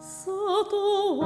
色都